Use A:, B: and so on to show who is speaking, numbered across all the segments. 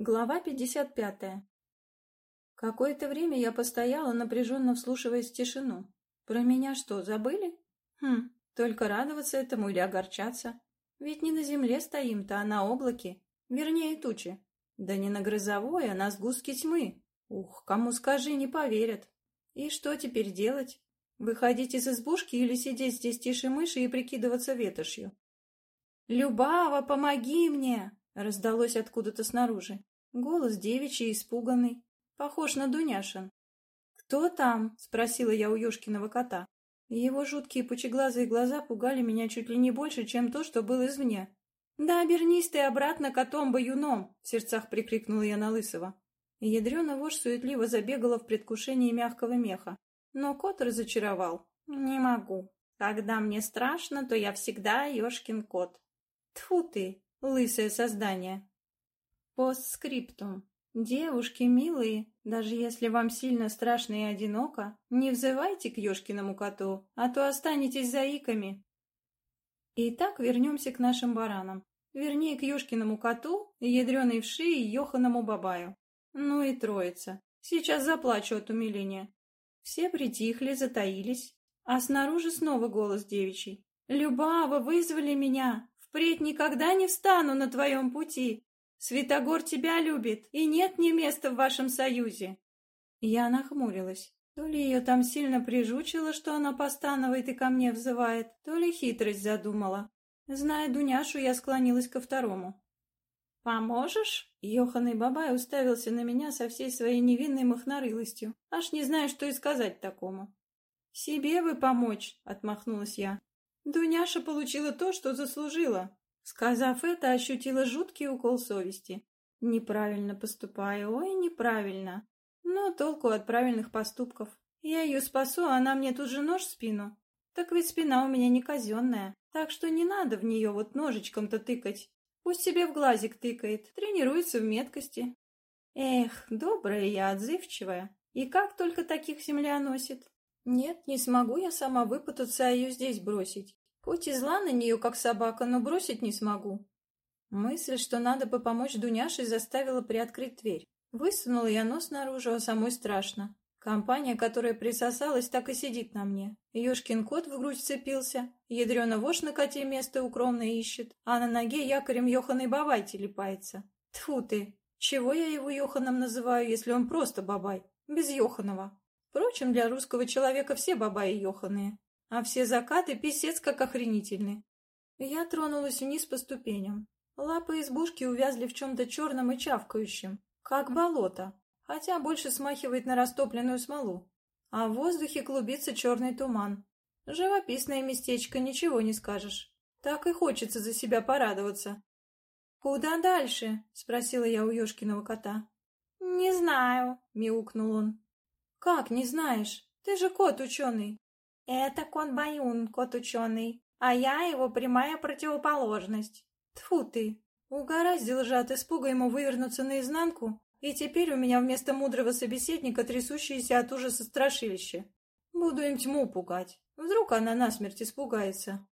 A: Глава 55. Какое-то время я постояла, напряженно вслушиваясь в тишину. Про меня что, забыли? Хм, только радоваться этому или огорчаться. Ведь не на земле стоим-то, а на облаке. Вернее, тучи. Да не на грозовой, а на сгустке тьмы. Ух, кому скажи, не поверят. И что теперь делать? Выходить из избушки или сидеть здесь тише мыши и прикидываться ветошью? «Любава, помоги мне!» — раздалось откуда-то снаружи. Голос девичий, испуганный. Похож на Дуняшин. «Кто там?» — спросила я у Ёшкиного кота. Его жуткие пучеглазые глаза пугали меня чуть ли не больше, чем то, что было извне. «Да обернись ты обратно котом-баюном!» — в сердцах прикрикнула я на Лысого. Ядрёна вошь суетливо забегала в предвкушении мягкого меха. Но кот разочаровал. «Не могу. Когда мне страшно, то я всегда Ёшкин кот». Тфу ты, лысое создание. Постскриптум. Девушки милые, даже если вам сильно страшно и одиноко, не взывайте к Ёшкиному коту, а то останетесь заиками. Итак, вернемся к нашим баранам. Вернее, к Ёшкиному коту, ядреной вши и Йоханому бабаю. Ну и троица. Сейчас заплачу от умиления. Все притихли, затаились, а снаружи снова голос девичий. «Любава, вызвали меня! Впредь никогда не встану на твоем пути! Святогор тебя любит, и нет ни места в вашем союзе. Я нахмурилась. То ли ее там сильно прижучило, что она постанывает и ко мне взывает, то ли хитрость задумала. Зная Дуняшу, я склонилась ко второму. «Поможешь?» Йоханный Бабай уставился на меня со всей своей невинной махнорылостью. Аж не знаю, что и сказать такому. «Себе бы помочь!» — отмахнулась я. Дуняша получила то, что заслужила. Сказав это, ощутила жуткий укол совести. Неправильно поступаю, ой, неправильно. Но толку от правильных поступков. Я ее спасу, а она мне тут же нож в спину. Так ведь спина у меня не казенная, так что не надо в нее вот ножичком-то тыкать. Пусть себе в глазик тыкает, тренируется в меткости. Эх, добрая я, отзывчивая. И как только таких земля носит? Нет, не смогу я сама выпутаться, а ее здесь бросить. Хоть и зла на нее, как собака, но бросить не смогу. Мысль, что надо бы помочь Дуняше, заставила приоткрыть дверь. Высунула я нос наружу, а самой страшно. Компания, которая присосалась, так и сидит на мне. Ёшкин кот в грудь вцепился, ядрёна вошь на коте место укромное ищет, а на ноге якорем Йоханой Бабай телепается. Тфу ты! Чего я его Йоханом называю, если он просто Бабай, без Йоханова? Впрочем, для русского человека все Бабаи Йоханые а все закаты писец как охренительны. Я тронулась вниз по ступеням. Лапы избушки увязли в чем-то черном и чавкающем, как болото, хотя больше смахивает на растопленную смолу. А в воздухе клубится черный туман. Живописное местечко, ничего не скажешь. Так и хочется за себя порадоваться. «Куда дальше?» — спросила я у Ёшкиного кота. «Не знаю», — мяукнул он. «Как не знаешь? Ты же кот ученый. Это кот-баюн, кот-ученый, а я его прямая противоположность. Тфу ты! Угораздил же от испуга ему вывернуться наизнанку, и теперь у меня вместо мудрого собеседника трясущееся от ужаса страшилище. Буду им тьму пугать. Вдруг она насмерть испугается.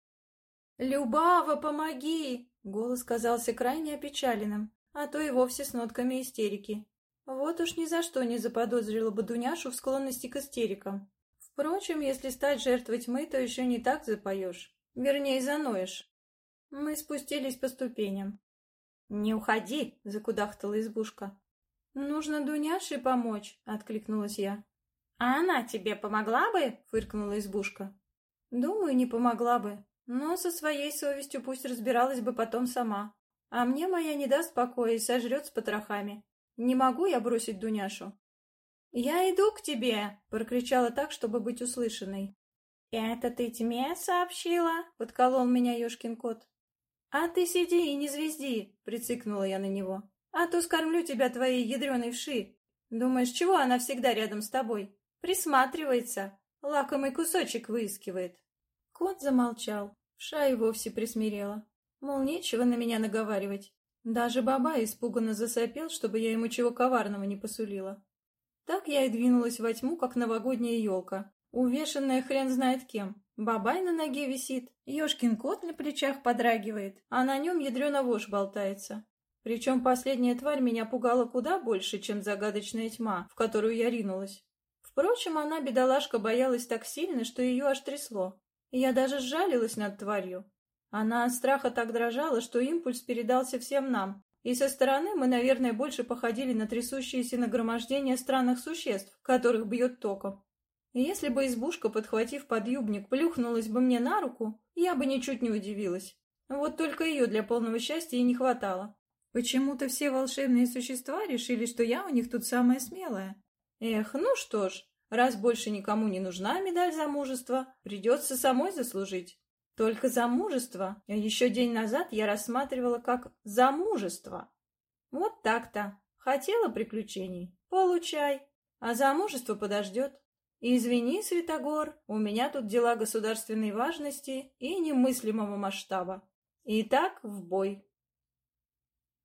A: «Любава, помоги!» — голос казался крайне опечаленным, а то и вовсе с нотками истерики. Вот уж ни за что не заподозрила бы Дуняшу в склонности к истерикам. Впрочем, если стать жертвой тьмы, то еще не так запоешь. Вернее, заноешь. Мы спустились по ступеням. «Не уходи!» — закудахтала избушка. «Нужно Дуняше помочь!» — откликнулась я. «А она тебе помогла бы?» — фыркнула избушка. «Думаю, не помогла бы, но со своей совестью пусть разбиралась бы потом сама. А мне моя не даст покоя и сожрет с потрохами. Не могу я бросить Дуняшу. «Я иду к тебе!» — прокричала так, чтобы быть услышанной. «Это ты тьме сообщила?» — подколол меня Ёшкин кот. «А ты сиди и не звезди!» — прицикнула я на него. «А то скормлю тебя твоей ядреной вши. Думаешь, чего она всегда рядом с тобой? Присматривается, лакомый кусочек выискивает». Кот замолчал, вша и вовсе присмирела. Мол, нечего на меня наговаривать. Даже баба испуганно засопел, чтобы я ему чего коварного не посулила. Так я и двинулась во тьму, как новогодняя елка, увешанная хрен знает кем. Бабай на ноге висит, ешкин кот на плечах подрагивает, а на нем ядрена вошь болтается. Причем последняя тварь меня пугала куда больше, чем загадочная тьма, в которую я ринулась. Впрочем, она, бедолашка, боялась так сильно, что ее аж трясло. Я даже сжалилась над тварью. Она от страха так дрожала, что импульс передался всем нам, и со стороны мы, наверное, больше походили на трясущиеся нагромождение странных существ, которых бьет током. И если бы избушка, подхватив подъюбник, плюхнулась бы мне на руку, я бы ничуть не удивилась. Вот только ее для полного счастья и не хватало. Почему-то все волшебные существа решили, что я у них тут самая смелая. Эх, ну что ж, раз больше никому не нужна медаль за мужество, придется самой заслужить. Только замужество, а еще день назад я рассматривала как замужество. Вот так-то. Хотела приключений? Получай. А замужество подождет. извини, Святогор, у меня тут дела государственной важности и немыслимого масштаба. Итак, в бой.